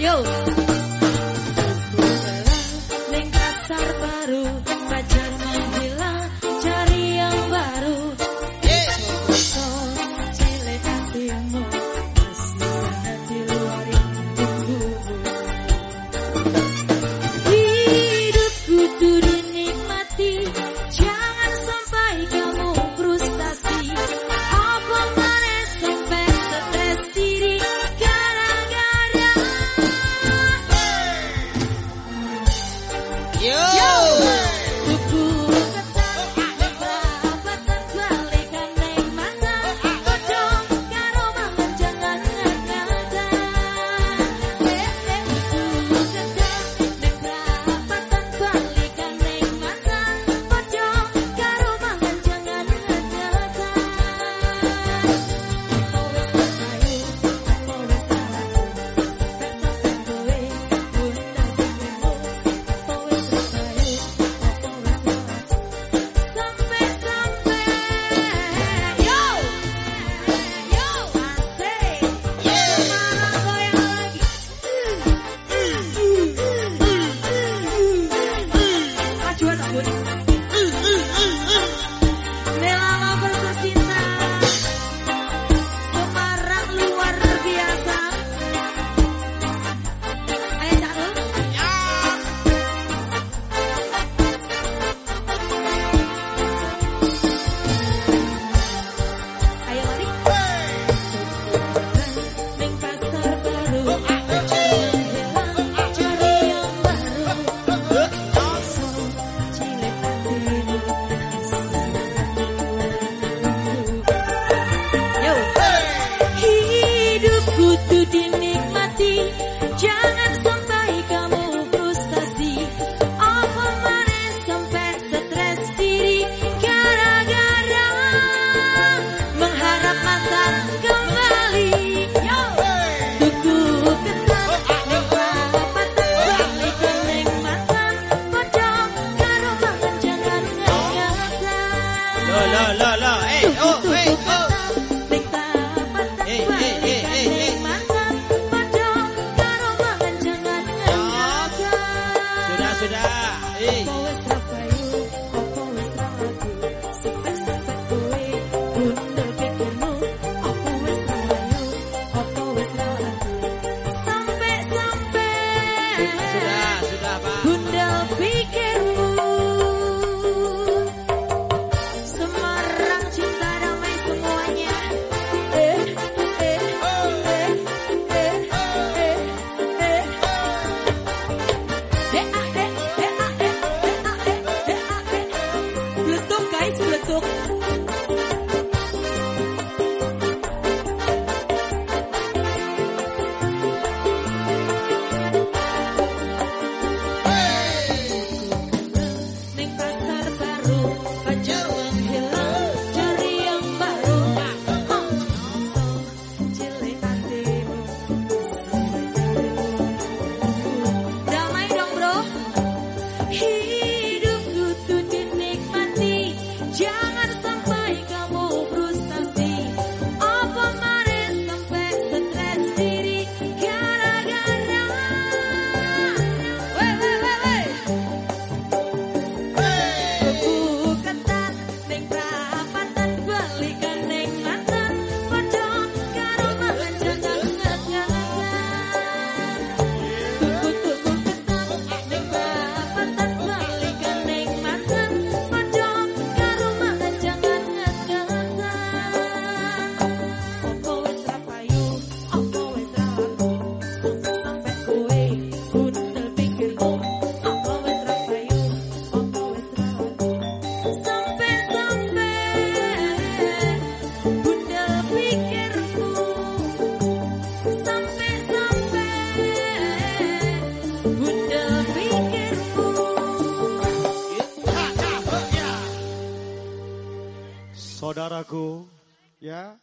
Yo. Saudaraku, ya